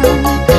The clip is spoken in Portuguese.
não